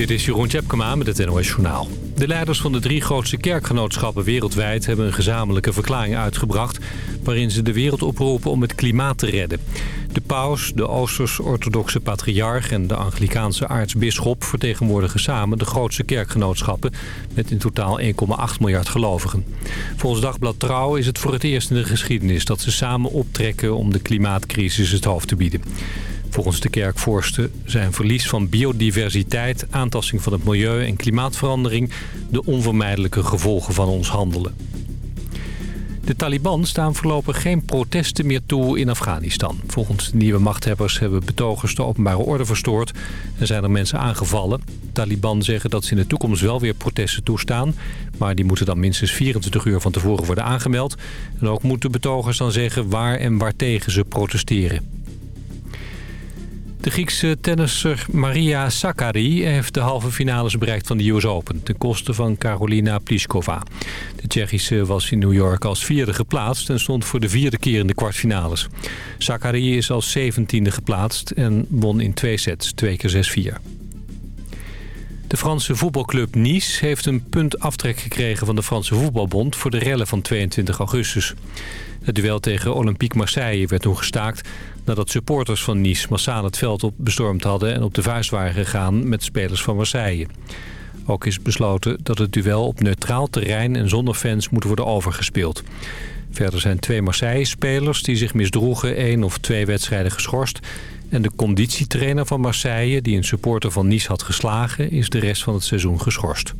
Dit is Jeroen Tjepkema met het NOS Journaal. De leiders van de drie grootste kerkgenootschappen wereldwijd... hebben een gezamenlijke verklaring uitgebracht... waarin ze de wereld oproepen om het klimaat te redden. De paus, de Oosters-orthodoxe patriarch... en de Anglikaanse aartsbisschop vertegenwoordigen samen... de grootste kerkgenootschappen met in totaal 1,8 miljard gelovigen. Volgens Dagblad Trouw is het voor het eerst in de geschiedenis... dat ze samen optrekken om de klimaatcrisis het hoofd te bieden. Volgens de kerkvorsten zijn verlies van biodiversiteit, aantasting van het milieu en klimaatverandering de onvermijdelijke gevolgen van ons handelen. De Taliban staan voorlopig geen protesten meer toe in Afghanistan. Volgens de nieuwe machthebbers hebben betogers de openbare orde verstoord... en zijn er mensen aangevallen. De Taliban zeggen dat ze in de toekomst wel weer protesten toestaan... maar die moeten dan minstens 24 uur van tevoren worden aangemeld. En ook moeten betogers dan zeggen waar en waartegen ze protesteren. De Griekse tennisser Maria Sakkari heeft de halve finales bereikt van de US Open... ten koste van Karolina Pliskova. De Tsjechische was in New York als vierde geplaatst... en stond voor de vierde keer in de kwartfinales. Sakkari is als zeventiende geplaatst en won in twee sets, twee keer 6-4. De Franse voetbalclub Nice heeft een punt aftrek gekregen van de Franse voetbalbond... voor de rellen van 22 augustus. Het duel tegen Olympique Marseille werd toen gestaakt... nadat supporters van Nice massaal het veld op bestormd hadden... en op de vuist waren gegaan met spelers van Marseille. Ook is besloten dat het duel op neutraal terrein en zonder fans moet worden overgespeeld. Verder zijn twee Marseille-spelers die zich misdroegen één of twee wedstrijden geschorst... En de conditietrainer van Marseille, die een supporter van Nice had geslagen... is de rest van het seizoen geschorst.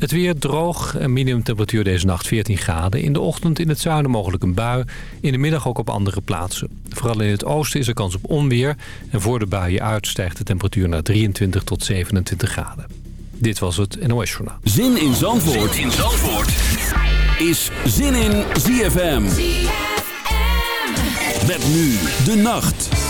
Het weer droog en minimumtemperatuur deze nacht 14 graden. In de ochtend in het zuiden mogelijk een bui. In de middag ook op andere plaatsen. Vooral in het oosten is er kans op onweer. En voor de buien uit stijgt de temperatuur naar 23 tot 27 graden. Dit was het NOS Journaal. Zin in Zandvoort, zin in Zandvoort. is Zin in ZFM. ZFM. Met nu de nacht.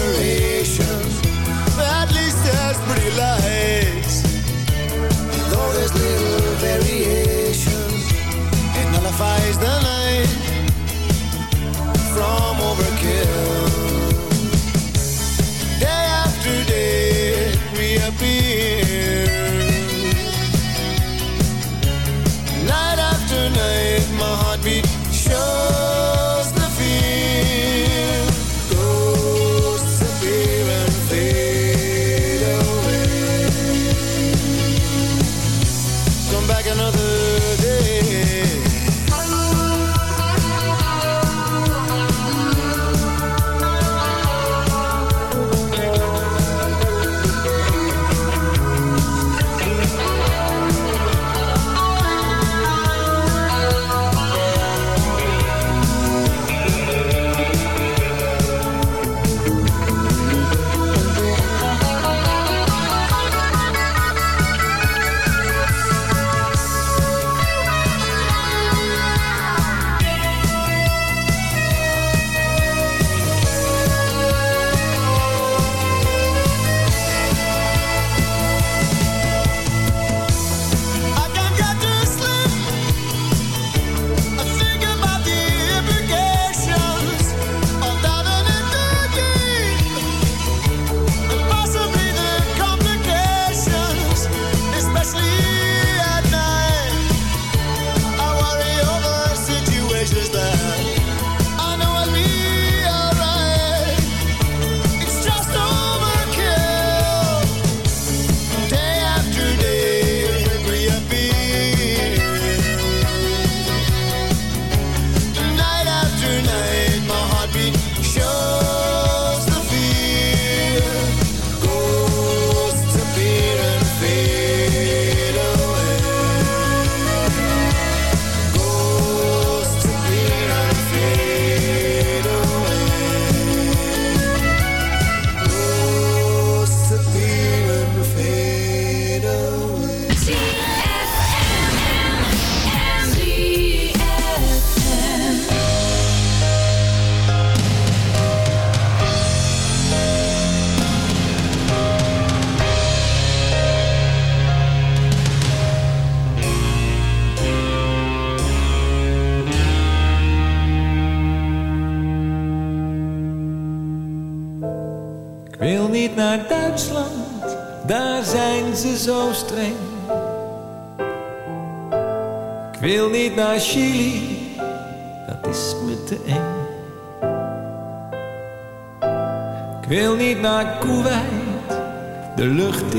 aspirations. At least that's pretty light.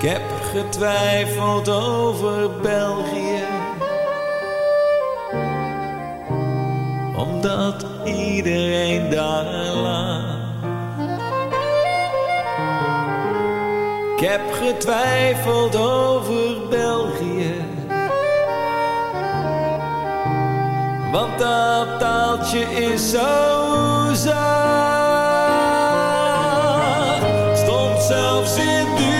Ik heb getwijfeld over België. Omdat iedereen daar laat. Ik heb getwijfeld over België. Want dat taaltje is zo zacht. Stond zelfs in dubio,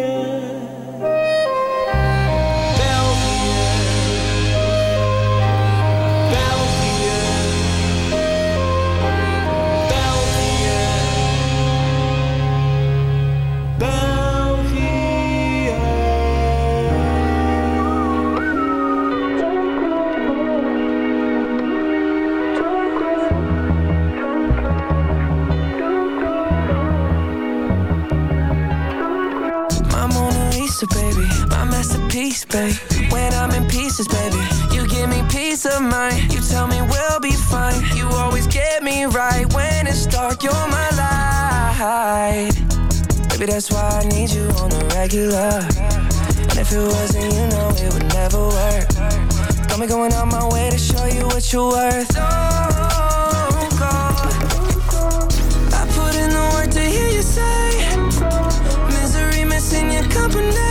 Mona baby, my masterpiece, babe. When I'm in pieces, baby, you give me peace of mind. You tell me we'll be fine. You always get me right when it's dark. You're my light. Baby, that's why I need you on the regular. And if it wasn't, you know it would never work. Got me going out my way to show you what you're worth. Oh, Don't go. I put in the work to hear you say. Misery missing your company.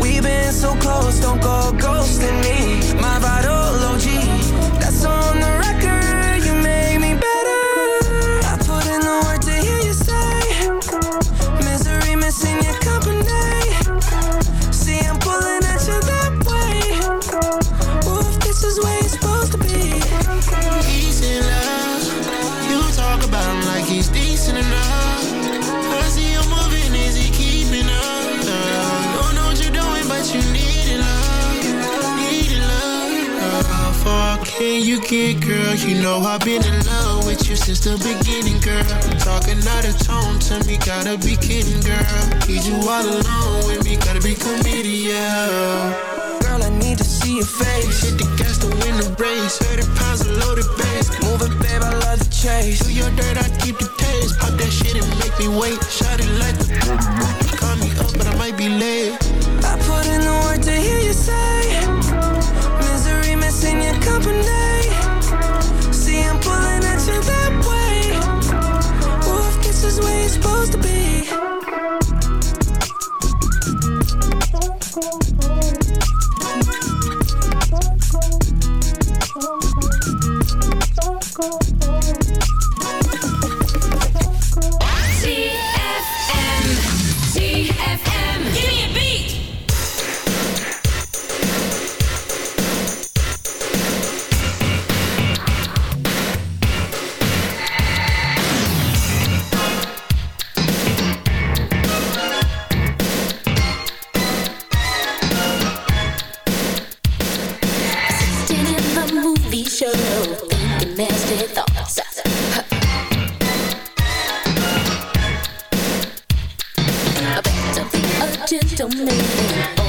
We've been so close, don't go ghosting me. My vital OG, that's on the all alone 懂你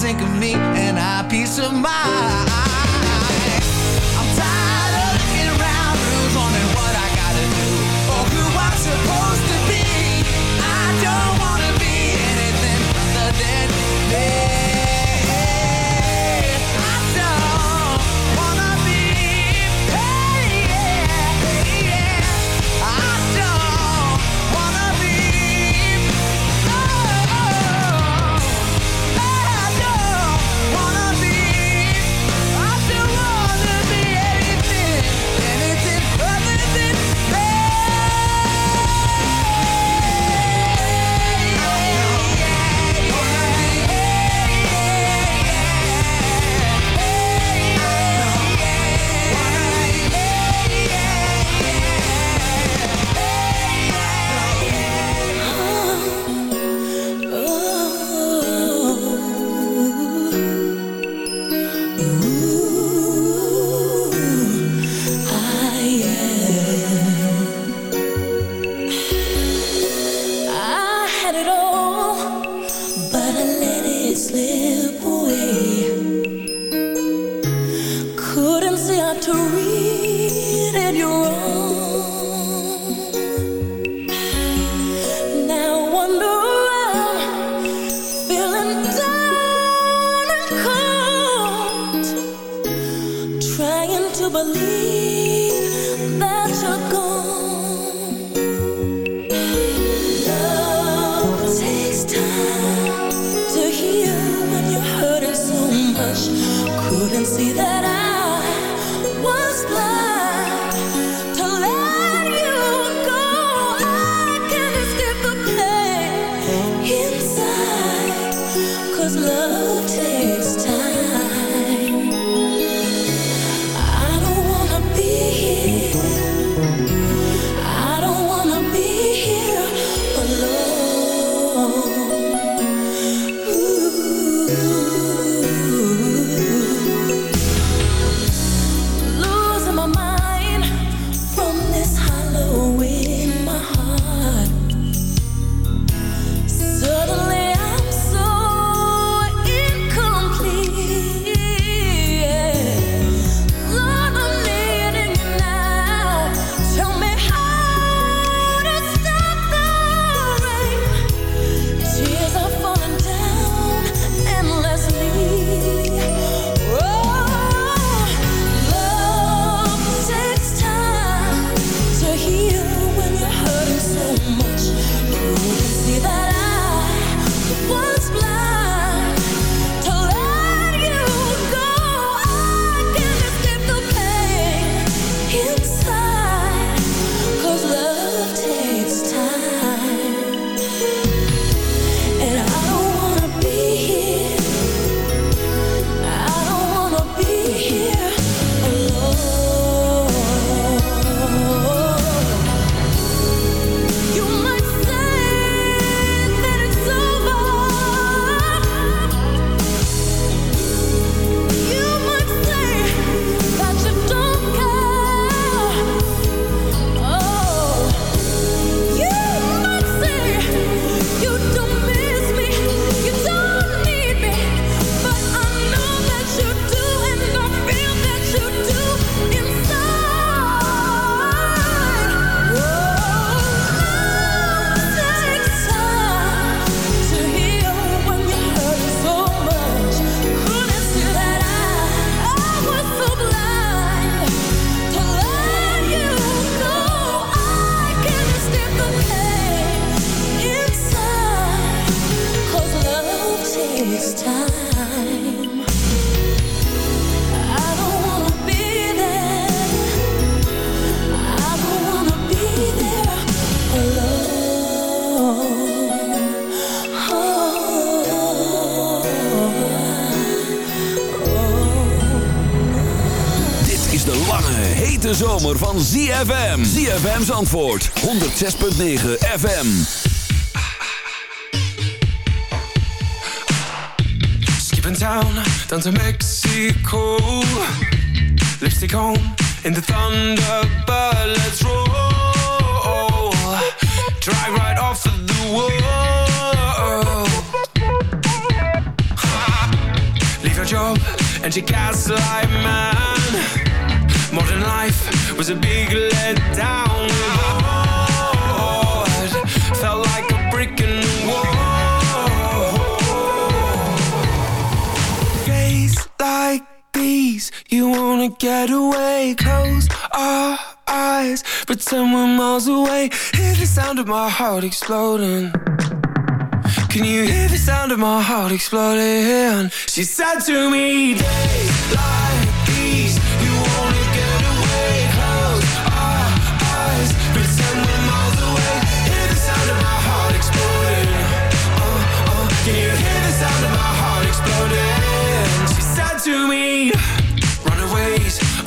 think of me and I peace of mind. ZFM. ZFM's antwoord, 106.9 FM. Skipping town, down to Mexico. Lipstick on, in the Thunderbird, let's roll. Drive right off of the wall. Leave your job and your gaslight man. Modern life was a big letdown. Bored, felt like a brick in the wall. Days like these, you wanna get away. Close our eyes, pretend we're miles away. Hear the sound of my heart exploding. Can you hear the sound of my heart exploding? She said to me, days like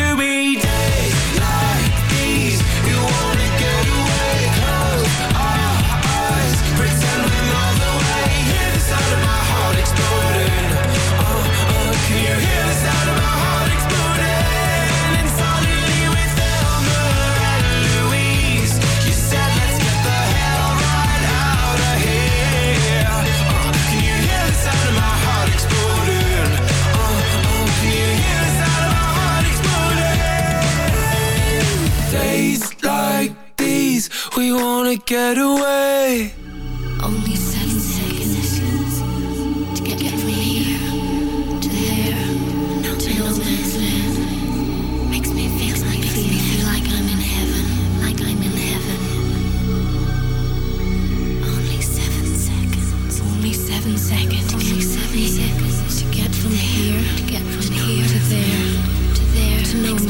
to me, days these, we wanna get away. Only seven seconds to get, from here to there, to no man's land. Makes me feel like makes me feel like I'm in heaven, like I'm in heaven. Only seven seconds. Only seven seconds. Only seven seconds to get from here, to get from here to there, to there, to no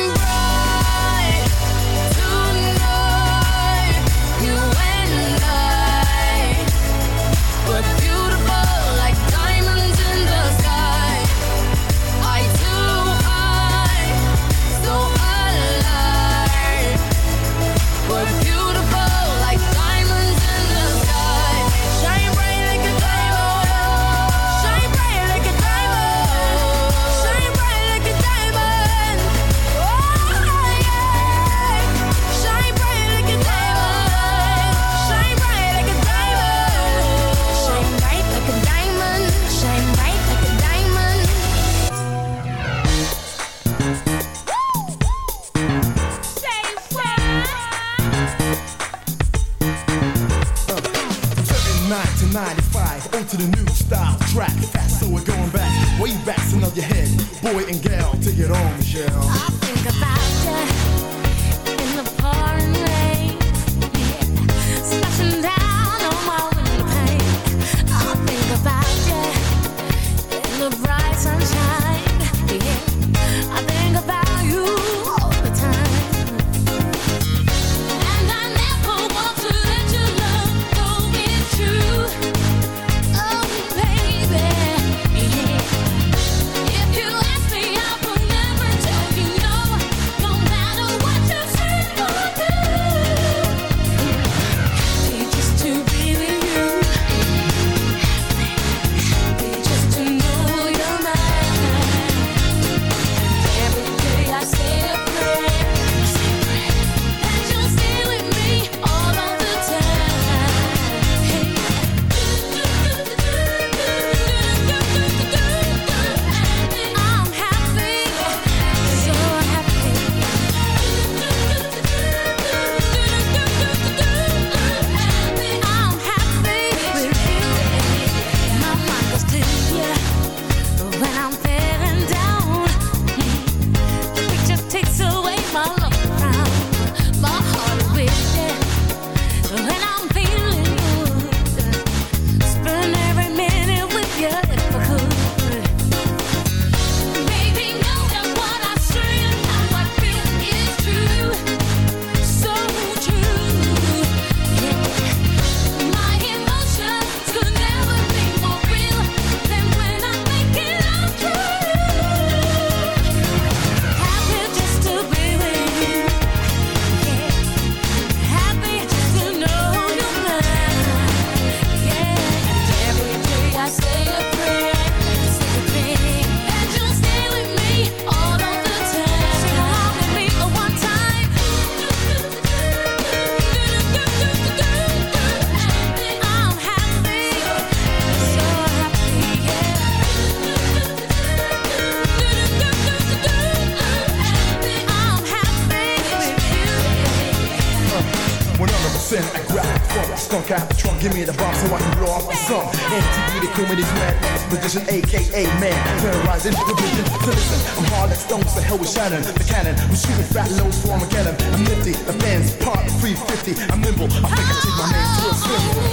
Skunk out the trunk, give me the bomb so I can blow off the skunk. MTV, they call me this man, position, aka man. Terrorizing the vision. So listen, I'm hard like stones, the hell with Shannon, the cannon. I'm shooting fat loads for Armageddon. I'm nifty, the fans part 350. I'm nimble, I think I take my name to a symbol.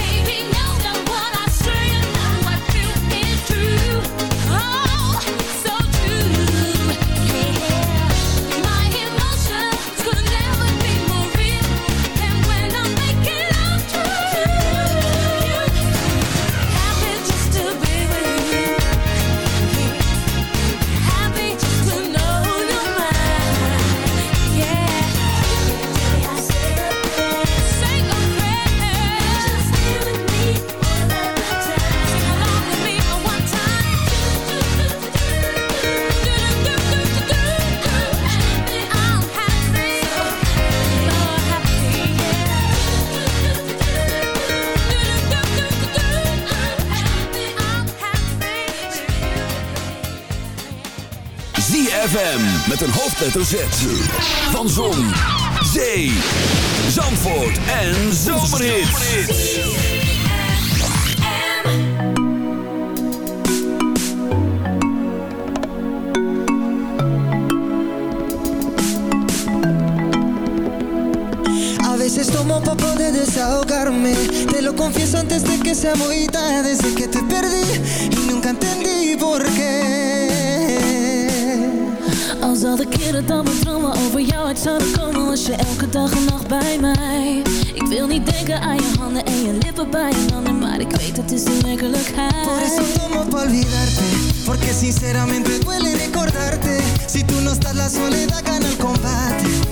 Baby, met een hoofdletter Z. Van Zon, Zee, Zandvoort en Zomerhits. A veces tomo pa' poder desahogarme Te lo confieso antes de que sea muy tarde Desde que te perdí y nunca entendí al de keren dat mijn dromen over jou. Uit zouden komen Was je elke dag en nacht bij mij. Ik wil niet denken aan je handen en je lippen bij je handen Maar ik weet het is de werkelijkheid. Por eso tomo pa' olvidarte Porque sinceramente duele recordarte. Si tú no estás la soledad gana el combate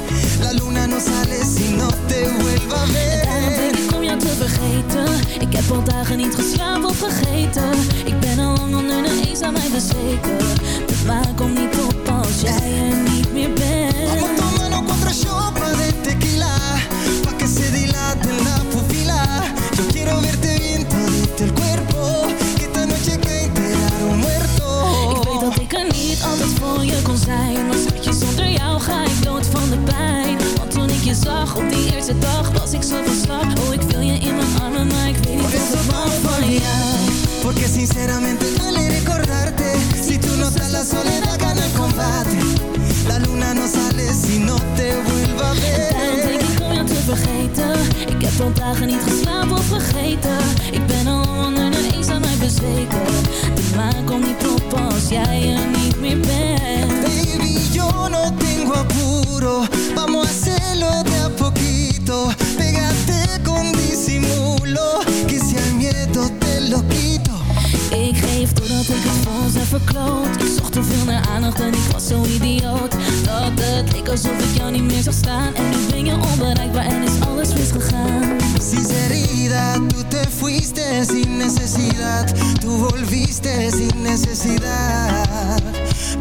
La luna no sale si no te vuelva a ver. Daarom denk ik om jou te vergeten. Ik heb al dagen niet geslapen of vergeten. Ik ben al lang onder de eens aan mij bezweken. De maan komt niet op als jij er niet meer bent. Vamos tomando contra chopa de tequila Pa' que se dilate la pupila. Yo quiero verte bien todito el cuerpo Que esta noche que un muerto. Ik weet dat ik er niet altijd voor je kon zijn. Maar schatje, zonder jou ga ik dood van de pijn op die eerste dag Was ik zo van slag. Oh, ik wil je in mijn armen Maar ik weet niet Por eso van jou olvidarte Porque sinceramente duele recordarte. Si tú no estás la soledad gana el combate. La luna no sale si no te vuelva a Daarom denk ver ik om jou te vergeten. Ik heb al dagen niet geslapen of vergeten. Ik ben al onder de eens aan mij bezweken. De maan komt niet op als jij er niet meer bent. Baby, yo no tengo apuro Vamos a hacerlo de a poquito. Pégate con disimulo Que si al miedo te lo quito. Ik geef doordat ik het heb verkloot. Ik zocht te veel naar aandacht en ik was zo idioot. Dat het leek alsof ik jou niet meer zag staan. En nu ben je onbereikbaar en is alles misgegaan. Sinceridad, tú te fuiste sin necesidad. Tú volviste sin necesidad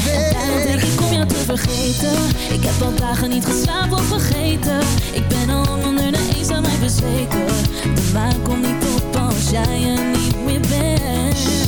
vuelva a Daarom denk ik om jou te vergeten. Ik heb al dagen niet geslapen of vergeten. Ik ben al onder de eens aan mij bezweken. De maan komt niet op als jij er niet meer bent